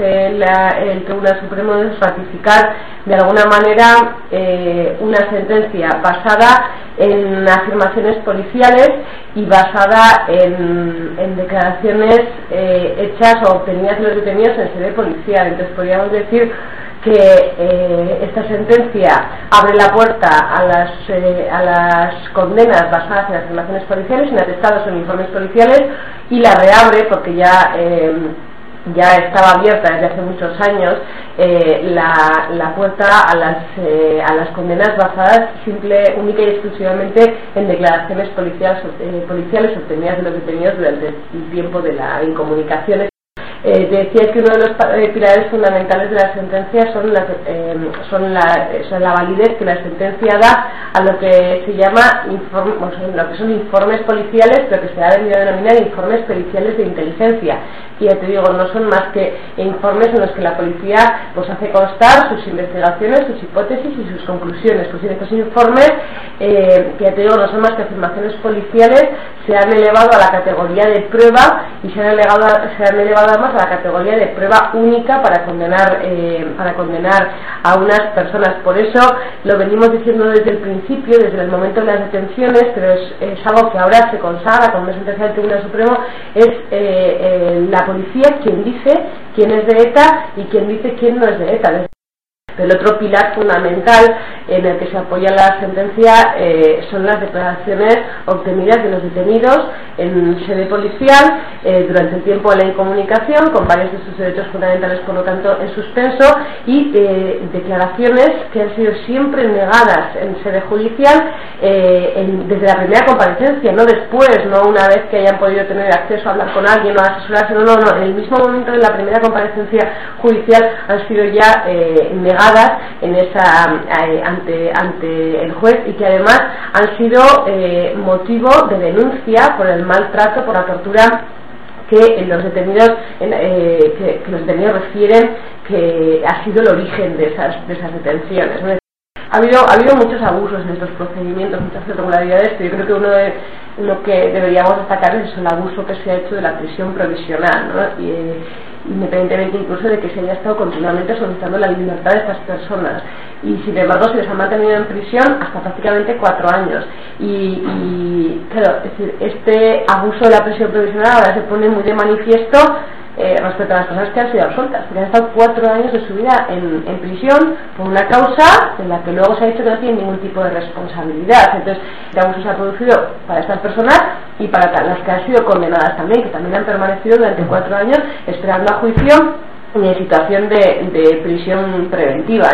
el, el Tribunal Supremo es ratificar de alguna manera eh, una sentencia basada en afirmaciones policiales y basada en, declaraciones eh, hechas o obtenidas los detenidos en sede policial. Entonces podríamos decir que eh, esta sentencia abre la puerta a las, a las condenas basadas en afirmaciones policiales, en atestados en informes policiales y la reabre porque ya ya estaba abierta desde hace muchos años eh, la, la, puerta a las, eh, a las condenas basadas simple, única y exclusivamente en declaraciones policiales, eh, policiales obtenidas de los detenidos durante el tiempo de la incomunicación eh, decía que uno de los pilares fundamentales de la sentencia son, eh, son, la, la, validez que la sentencia da a lo que se llama lo que son informes policiales, pero que se ha venido a denominar informes periciales de inteligencia. Y ya te digo, no son más que informes en los que la policía pues hace constar sus investigaciones, sus hipótesis y sus conclusiones. Pues en estos informes, que ya te digo, no son más que afirmaciones policiales, se han elevado a la categoría de prueba y se han elevado, se han elevado además a la categoría de prueba única para condenar, eh, para condenar a unas personas. Por eso lo venimos diciendo desde el principio, desde el momento de las detenciones, pero es, algo que ahora se consagra con una sentencia del Tribunal Supremo, es eh, eh, la policía quien dice quién es de ETA y quien dice quién no es de ETA. El otro pilar fundamental en el que se apoya la sentencia eh, son las declaraciones obtenidas de los detenidos en sede policial eh, durante el tiempo de la incomunicación, con varios de sus derechos fundamentales, por lo tanto, en suspenso, y eh, declaraciones que han sido siempre negadas en sede judicial desde la primera comparecencia, no después, no una vez que hayan podido tener acceso a hablar con alguien o asesorarse, no, no, no, en el mismo momento de la primera comparecencia judicial han sido ya negadas en esa ante, ante el juez y que además han sido eh, motivo de denuncia por el maltrato, por la tortura que los detenidos eh, que, los detenidos refieren que ha sido el origen de esas, de esas detenciones. Ha habido, ha habido muchos abusos en estos procedimientos, muchas irregularidades, pero yo creo que uno de lo que deberíamos destacar es el abuso que se ha hecho de la prisión provisional, ¿no? eh, independientemente incluso de que se haya estado continuamente solicitando la libertad de estas personas. Y sin embargo se les ha mantenido en prisión hasta prácticamente cuatro años. Y, y claro, es decir, este abuso de la prisión provisional ahora se pone muy de manifiesto eh, respecto a las personas que han sido absueltas, porque han estado cuatro años de su vida en, prisión por una causa en la que luego se ha dicho que no tienen ningún tipo de responsabilidad. Entonces, el abuso se ha producido para estas personas y para las que han sido condenadas también, que también han permanecido durante cuatro años esperando a juicio en situación de prisión preventiva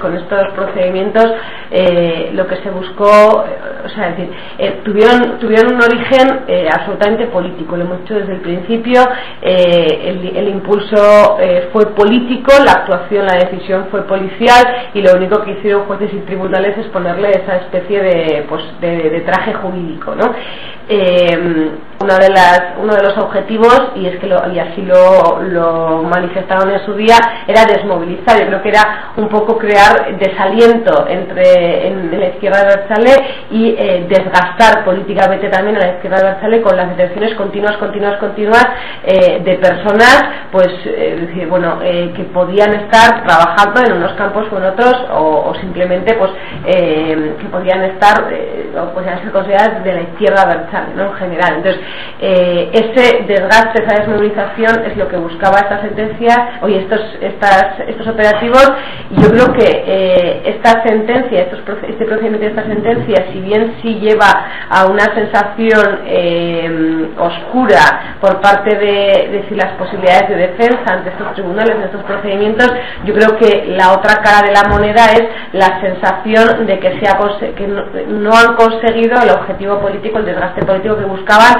con estos procedimientos eh, lo que se buscó, eh, o sea, decir, eh, tuvieron, tuvieron un origen absolutamente político, lo hemos dicho desde el principio, el, el, impulso fue político, la actuación, la decisión fue policial y lo único que hicieron jueces y tribunales es ponerle esa especie de, pues, de, traje jurídico. ¿no? uno, de las, uno de los objetivos, y es que lo, y así lo, lo manifestaron en su día, era desmovilizar, yo creo que era un poco crear desaliento entre en, la izquierda de Berzale y eh, desgastar políticamente también a la izquierda de Berzale con las detenciones continuas, continuas, continuas eh, de personas pues eh, bueno que podían estar trabajando en unos campos o en otros o, simplemente pues que podían estar o podían ser consideradas de la izquierda Berzale ¿no? en general. Entonces ese desgaste, esa desmovilización es lo que buscaba esta sentencia hoy estos, estas, estos operativos. Y yo creo que eh, esta sentencia, estos, este procedimiento de esta sentencia, si bien sí lleva a una sensación eh, oscura por parte de, decir, las posibilidades de defensa ante estos tribunales, de estos procedimientos, yo creo que la otra cara de la moneda es la sensación de que, se ha, que no han conseguido el objetivo político, el desgaste político que buscaban